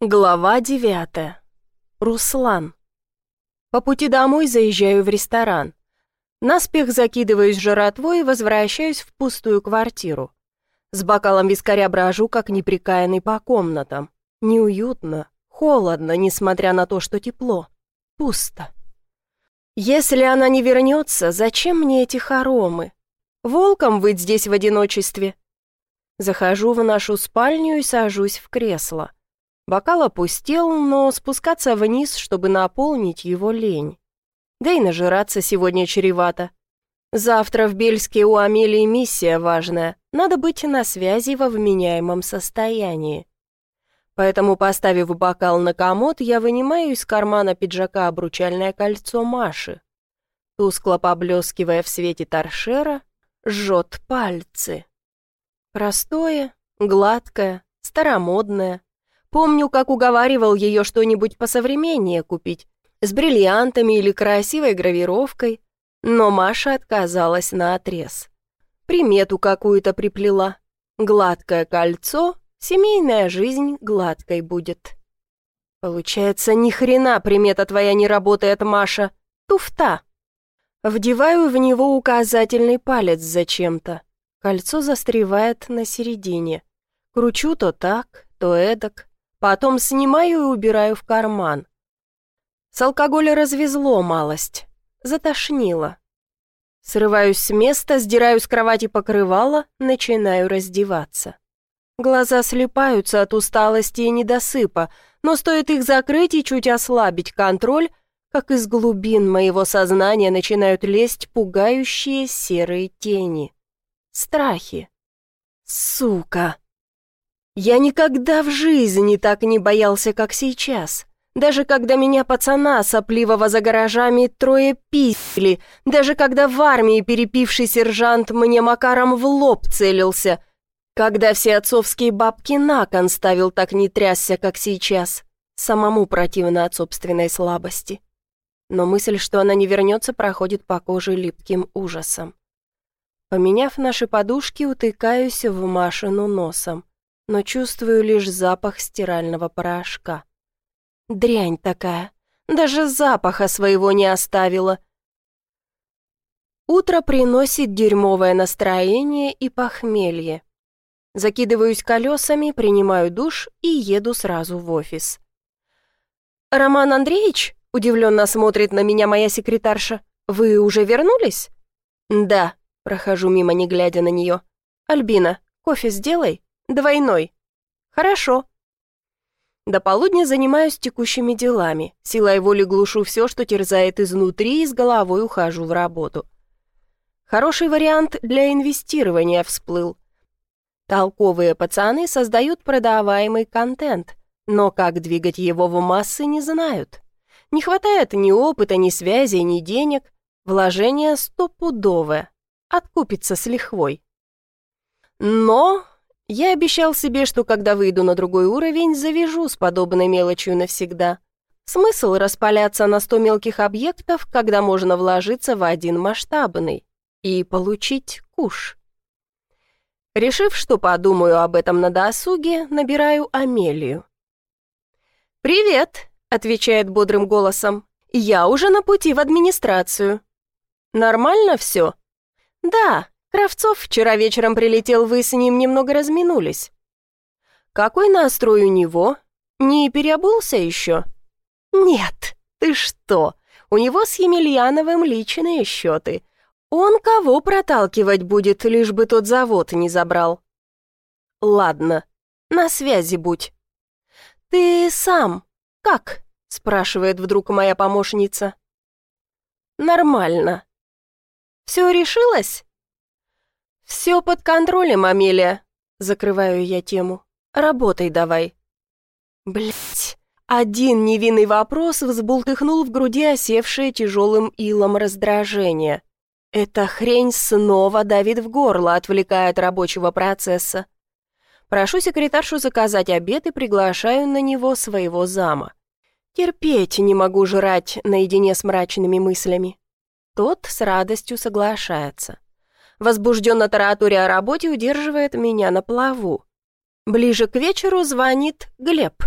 Глава девятая. Руслан. По пути домой заезжаю в ресторан. Наспех закидываюсь жратвой и возвращаюсь в пустую квартиру. С бокалом вискаря брожу, как неприкаянный по комнатам. Неуютно, холодно, несмотря на то, что тепло. Пусто. Если она не вернется, зачем мне эти хоромы? Волком быть здесь в одиночестве. Захожу в нашу спальню и сажусь в кресло. Бокал опустел, но спускаться вниз, чтобы наполнить его лень. Да и нажираться сегодня чревато. Завтра в Бельске у Амелии миссия важная. Надо быть на связи во вменяемом состоянии. Поэтому, поставив бокал на комод, я вынимаю из кармана пиджака обручальное кольцо Маши. Тускло поблескивая в свете торшера, жжет пальцы. Простое, гладкое, старомодное, Помню, как уговаривал ее что-нибудь посовременнее купить, с бриллиантами или красивой гравировкой, но Маша отказалась на отрез. Примету какую-то приплела. Гладкое кольцо, семейная жизнь гладкой будет. Получается, ни хрена примета твоя не работает, Маша. Туфта. Вдеваю в него указательный палец зачем-то. Кольцо застревает на середине. Кручу то так, то эдак. Потом снимаю и убираю в карман. С алкоголя развезло малость. Затошнило. Срываюсь с места, сдираю с кровати покрывало, начинаю раздеваться. Глаза слепаются от усталости и недосыпа, но стоит их закрыть и чуть ослабить контроль, как из глубин моего сознания начинают лезть пугающие серые тени. Страхи. Сука! Я никогда в жизни так не боялся, как сейчас. Даже когда меня пацана сопливого за гаражами трое писали, даже когда в армии перепивший сержант мне макаром в лоб целился, когда все отцовские бабки на кон ставил так не трясся, как сейчас, самому противно от собственной слабости. Но мысль, что она не вернется, проходит по коже липким ужасом. Поменяв наши подушки, утыкаюсь в Машину носом но чувствую лишь запах стирального порошка. Дрянь такая, даже запаха своего не оставила. Утро приносит дерьмовое настроение и похмелье. Закидываюсь колесами, принимаю душ и еду сразу в офис. «Роман Андреевич?» — удивленно смотрит на меня моя секретарша. «Вы уже вернулись?» «Да», — прохожу мимо, не глядя на нее. «Альбина, кофе сделай». Двойной. Хорошо. До полудня занимаюсь текущими делами. Силой воли глушу все, что терзает изнутри, и с головой ухожу в работу. Хороший вариант для инвестирования всплыл. Толковые пацаны создают продаваемый контент, но как двигать его в массы не знают. Не хватает ни опыта, ни связи, ни денег. Вложение стопудовое. Откупится с лихвой. Но я обещал себе, что когда выйду на другой уровень, завяжу с подобной мелочью навсегда. Смысл распаляться на сто мелких объектов, когда можно вложиться в один масштабный и получить куш. Решив, что подумаю об этом на досуге, набираю Амелию. «Привет», — отвечает бодрым голосом. «Я уже на пути в администрацию». «Нормально все?» «Да, Кравцов вчера вечером прилетел, вы с ним немного разминулись. Какой настрой у него? Не переобулся еще? Нет, ты что? У него с Емельяновым личные счеты. Он кого проталкивать будет, лишь бы тот завод не забрал? Ладно, на связи будь. Ты сам как? спрашивает вдруг моя помощница. Нормально. Все решилось? «Все под контролем, Амелия», — закрываю я тему. «Работай давай». Блять, один невинный вопрос взбултыхнул в груди осевшее тяжелым илом раздражение. Эта хрень снова давит в горло, отвлекая от рабочего процесса. Прошу секретаршу заказать обед и приглашаю на него своего зама. Терпеть не могу жрать наедине с мрачными мыслями. Тот с радостью соглашается возбужденно тараторя о работе удерживает меня на плаву. Ближе к вечеру звонит Глеб.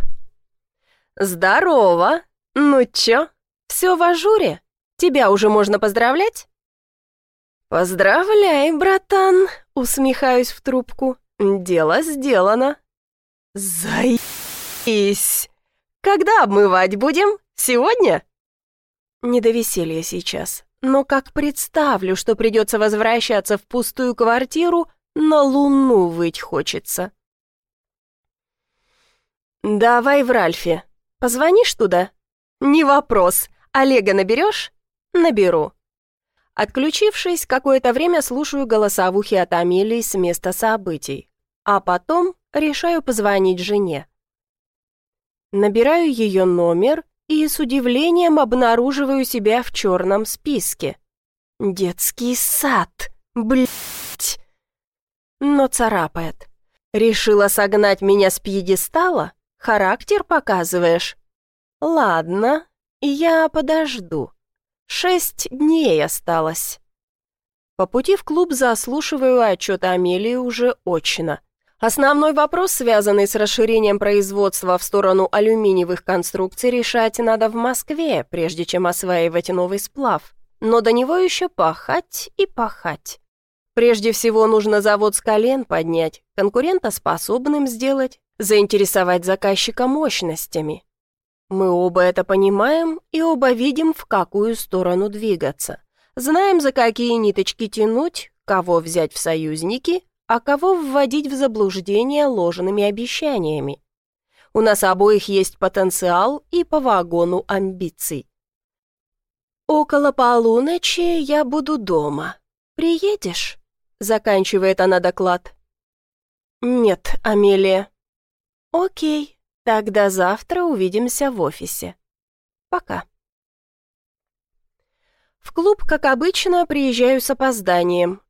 «Здорово! Ну чё, все в ажуре? Тебя уже можно поздравлять?» «Поздравляй, братан!» — усмехаюсь в трубку. «Дело сделано!» «Заебись! Когда обмывать будем? Сегодня?» Не до веселья сейчас, но как представлю, что придется возвращаться в пустую квартиру, на луну выть хочется. «Давай в Ральфе. Позвонишь туда?» «Не вопрос. Олега наберешь?» «Наберу». Отключившись, какое-то время слушаю голосовухи от Амелии с места событий, а потом решаю позвонить жене. Набираю ее номер и с удивлением обнаруживаю себя в черном списке. Детский сад, блять. Но царапает. Решила согнать меня с пьедестала? Характер показываешь? Ладно, я подожду. Шесть дней осталось. По пути в клуб заслушиваю отчет Амелии уже очно. Основной вопрос, связанный с расширением производства в сторону алюминиевых конструкций, решать надо в Москве, прежде чем осваивать новый сплав. Но до него еще пахать и пахать. Прежде всего нужно завод с колен поднять, конкурентоспособным сделать, заинтересовать заказчика мощностями. Мы оба это понимаем и оба видим, в какую сторону двигаться. Знаем, за какие ниточки тянуть, кого взять в союзники, а кого вводить в заблуждение ложными обещаниями. У нас обоих есть потенциал и по вагону амбиций. «Около полуночи я буду дома. Приедешь?» Заканчивает она доклад. «Нет, Амелия, «Окей, тогда завтра увидимся в офисе. Пока». В клуб, как обычно, приезжаю с опозданием.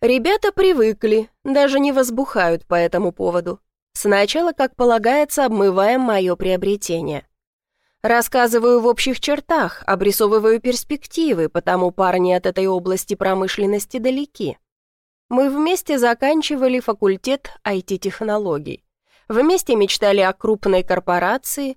Ребята привыкли, даже не возбухают по этому поводу. Сначала, как полагается, обмываем мое приобретение. Рассказываю в общих чертах, обрисовываю перспективы, потому парни от этой области промышленности далеки. Мы вместе заканчивали факультет IT-технологий. Вместе мечтали о крупной корпорации.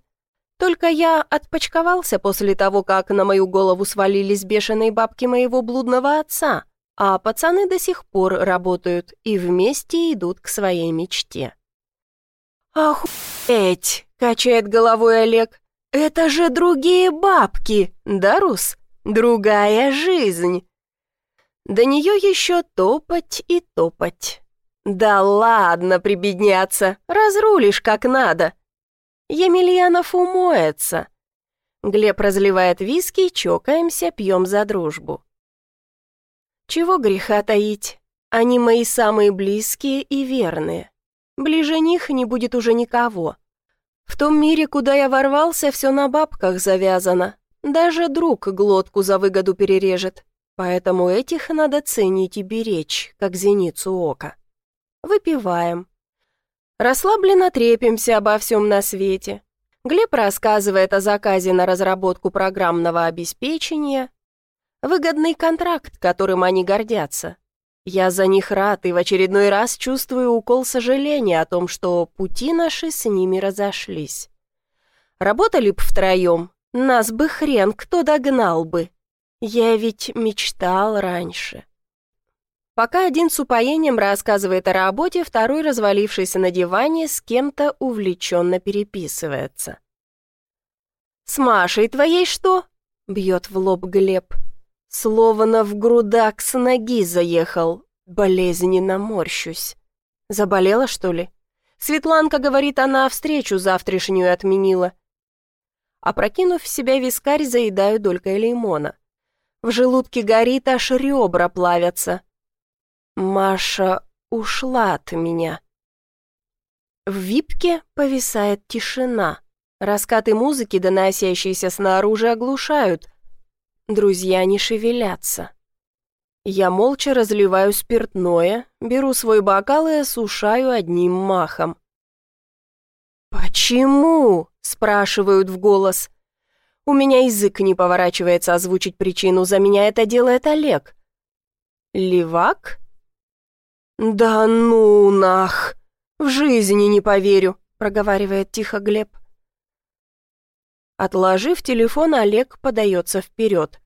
Только я отпочковался после того, как на мою голову свалились бешеные бабки моего блудного отца, а пацаны до сих пор работают и вместе идут к своей мечте. «Охуеть!» — качает головой Олег. «Это же другие бабки, да, Рус? Другая жизнь!» До нее еще топать и топать. «Да ладно прибедняться, разрулишь как надо». Емельянов умоется. Глеб разливает виски, чокаемся, пьем за дружбу. Чего греха таить? Они мои самые близкие и верные. Ближе них не будет уже никого. В том мире, куда я ворвался, все на бабках завязано. Даже друг глотку за выгоду перережет. Поэтому этих надо ценить и беречь, как зеницу ока выпиваем. Расслабленно трепимся обо всем на свете. Глеб рассказывает о заказе на разработку программного обеспечения. Выгодный контракт, которым они гордятся. Я за них рад и в очередной раз чувствую укол сожаления о том, что пути наши с ними разошлись. Работали б втроем, нас бы хрен кто догнал бы. Я ведь мечтал раньше. Пока один с упоением рассказывает о работе, второй, развалившийся на диване, с кем-то увлеченно переписывается. «С Машей твоей что?» — бьет в лоб Глеб. Словно в грудак с ноги заехал. Болезненно морщусь. Заболела, что ли? Светланка говорит, она встречу завтрашнюю отменила. Опрокинув в себя вискарь, заедаю долькой лимона. В желудке горит, аж ребра плавятся. Маша ушла от меня. В випке повисает тишина. Раскаты музыки, доносящиеся снаружи, оглушают. Друзья не шевелятся. Я молча разливаю спиртное, беру свой бокал и осушаю одним махом. «Почему?» — спрашивают в голос. У меня язык не поворачивается озвучить причину, за меня это делает Олег. «Левак?» «Да ну нах! В жизни не поверю», — проговаривает тихо Глеб. Отложив телефон, Олег подается вперед.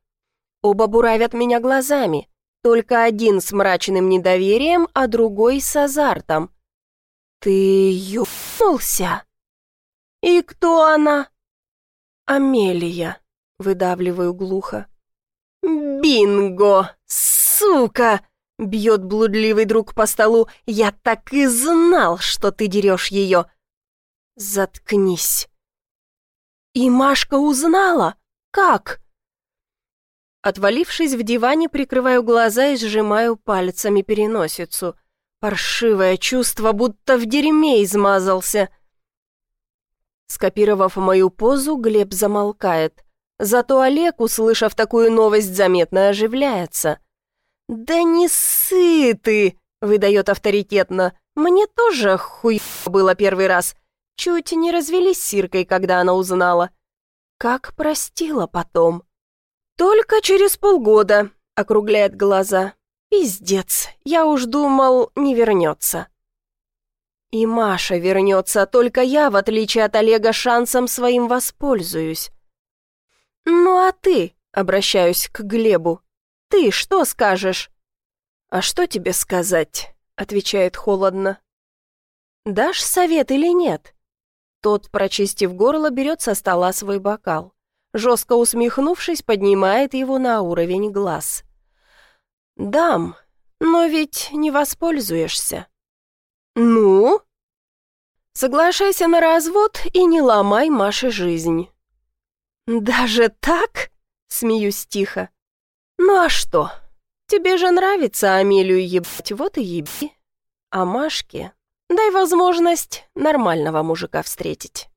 Оба буравят меня глазами. Только один с мрачным недоверием, а другой с азартом. «Ты ёбнулся?» «И кто она?» «Амелия», — выдавливаю глухо. «Бинго! Сука!» — бьет блудливый друг по столу. «Я так и знал, что ты дерешь ее!» «Заткнись!» «И Машка узнала? Как?» Отвалившись в диване, прикрываю глаза и сжимаю пальцами переносицу. Паршивое чувство, будто в дерьме измазался. Скопировав мою позу, Глеб замолкает. Зато Олег, услышав такую новость, заметно оживляется. «Да не сыты!» — выдает авторитетно. «Мне тоже хуй было первый раз. Чуть не развелись с Сиркой, когда она узнала. Как простила потом?» «Только через полгода», — округляет глаза. «Пиздец, я уж думал, не вернется». «И Маша вернется, только я, в отличие от Олега, шансом своим воспользуюсь». «Ну а ты?» — обращаюсь к Глебу. «Ты что скажешь?» «А что тебе сказать?» — отвечает холодно. «Дашь совет или нет?» Тот, прочистив горло, берет со стола свой бокал жестко усмехнувшись, поднимает его на уровень глаз. «Дам, но ведь не воспользуешься». «Ну?» «Соглашайся на развод и не ломай Маше жизнь». «Даже так?» — смеюсь тихо. «Ну а что? Тебе же нравится Амелию ебать, вот и еби. А Машке дай возможность нормального мужика встретить».